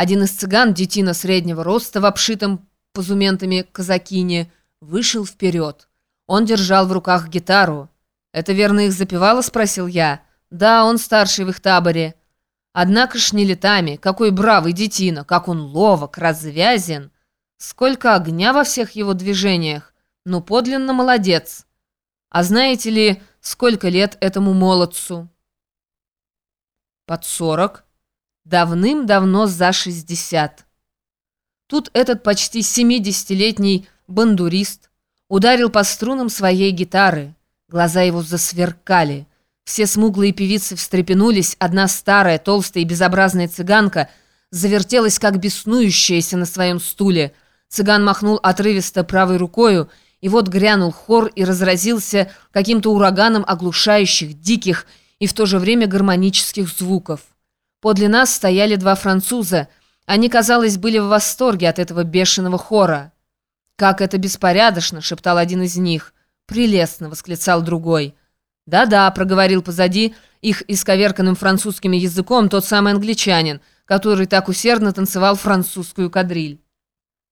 Один из цыган, детина среднего роста в обшитом позументами казакине, вышел вперед. Он держал в руках гитару. «Это верно их запевало?» — спросил я. «Да, он старший в их таборе». Однако ж не летами. Какой бравый детина, как он ловок, развязен. Сколько огня во всех его движениях. Ну, подлинно молодец. А знаете ли, сколько лет этому молодцу? Под сорок. Давным-давно за шестьдесят. Тут этот почти семидесятилетний бандурист ударил по струнам своей гитары. Глаза его засверкали. Все смуглые певицы встрепенулись, одна старая, толстая и безобразная цыганка завертелась, как беснующаяся на своем стуле. Цыган махнул отрывисто правой рукою, и вот грянул хор и разразился каким-то ураганом оглушающих, диких и в то же время гармонических звуков. Подле нас стояли два француза. Они, казалось, были в восторге от этого бешеного хора. «Как это беспорядочно!» — шептал один из них. «Прелестно!» — восклицал другой. «Да-да», — проговорил позади их исковерканным французским языком тот самый англичанин, который так усердно танцевал французскую кадриль.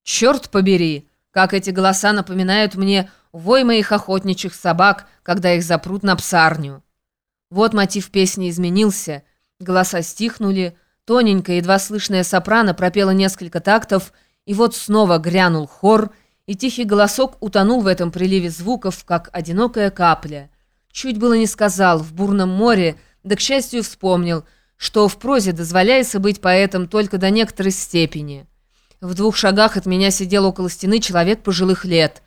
«Черт побери! Как эти голоса напоминают мне вой моих охотничьих собак, когда их запрут на псарню!» Вот мотив песни изменился, голоса стихнули, тоненькая, едва слышная сопрано пропела несколько тактов, и вот снова грянул хор, и тихий голосок утонул в этом приливе звуков, как одинокая капля — Чуть было не сказал «в бурном море», да, к счастью, вспомнил, что в прозе дозволяется быть поэтом только до некоторой степени. В двух шагах от меня сидел около стены человек пожилых лет.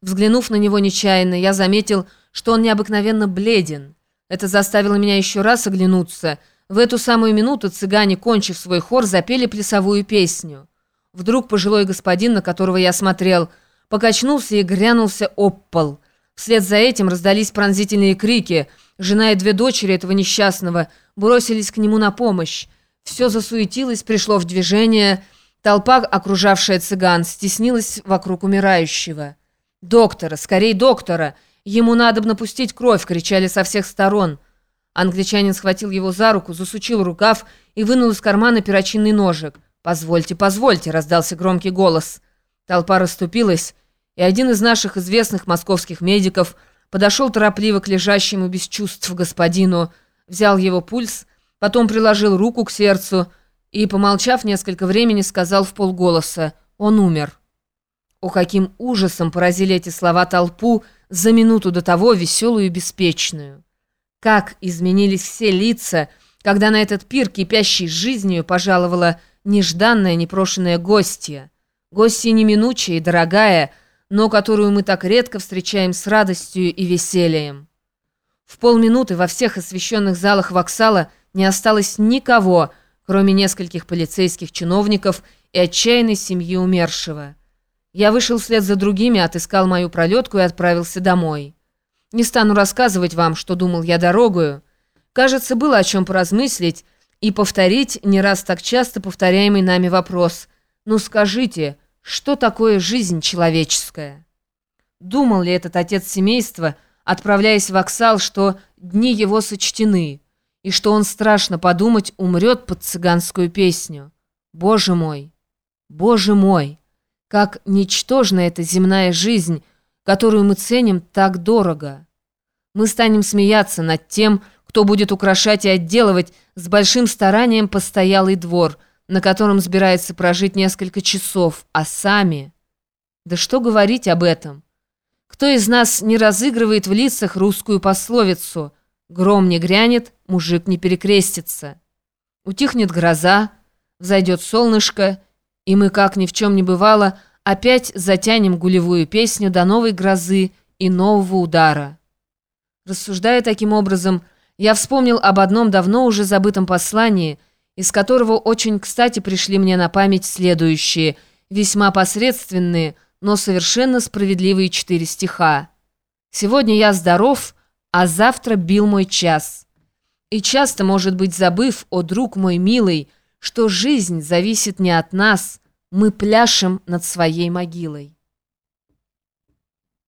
Взглянув на него нечаянно, я заметил, что он необыкновенно бледен. Это заставило меня еще раз оглянуться. В эту самую минуту цыгане, кончив свой хор, запели плясовую песню. Вдруг пожилой господин, на которого я смотрел, покачнулся и грянулся об пол – Вслед за этим раздались пронзительные крики. Жена и две дочери этого несчастного бросились к нему на помощь. Все засуетилось, пришло в движение. Толпа, окружавшая цыган, стеснилась вокруг умирающего. «Доктора! Скорей доктора! Ему надо напустить кровь!» — кричали со всех сторон. Англичанин схватил его за руку, засучил рукав и вынул из кармана перочинный ножик. «Позвольте, позвольте!» — раздался громкий голос. Толпа расступилась, и один из наших известных московских медиков подошел торопливо к лежащему без чувств господину, взял его пульс, потом приложил руку к сердцу и, помолчав несколько времени, сказал в полголоса «Он умер». О, каким ужасом поразили эти слова толпу за минуту до того веселую и беспечную. Как изменились все лица, когда на этот пир, кипящий жизнью, пожаловала нежданная, непрошенная гостья. Гостья неминучая и дорогая — но которую мы так редко встречаем с радостью и весельем. В полминуты во всех освещенных залах воксала не осталось никого, кроме нескольких полицейских чиновников и отчаянной семьи умершего. Я вышел вслед за другими, отыскал мою пролетку и отправился домой. Не стану рассказывать вам, что думал я дорогою. Кажется, было о чем поразмыслить и повторить не раз так часто повторяемый нами вопрос. «Ну скажите, что такое жизнь человеческая? Думал ли этот отец семейства, отправляясь в Оксал, что дни его сочтены, и что он, страшно подумать, умрет под цыганскую песню? Боже мой! Боже мой! Как ничтожна эта земная жизнь, которую мы ценим так дорого! Мы станем смеяться над тем, кто будет украшать и отделывать с большим старанием постоялый двор – на котором собирается прожить несколько часов, а сами... Да что говорить об этом? Кто из нас не разыгрывает в лицах русскую пословицу «Гром не грянет, мужик не перекрестится». Утихнет гроза, взойдет солнышко, и мы, как ни в чем не бывало, опять затянем гулевую песню до новой грозы и нового удара. Рассуждая таким образом, я вспомнил об одном давно уже забытом послании – из которого очень кстати пришли мне на память следующие, весьма посредственные, но совершенно справедливые четыре стиха. «Сегодня я здоров, а завтра бил мой час. И часто, может быть, забыв, о друг мой милый, что жизнь зависит не от нас, мы пляшем над своей могилой».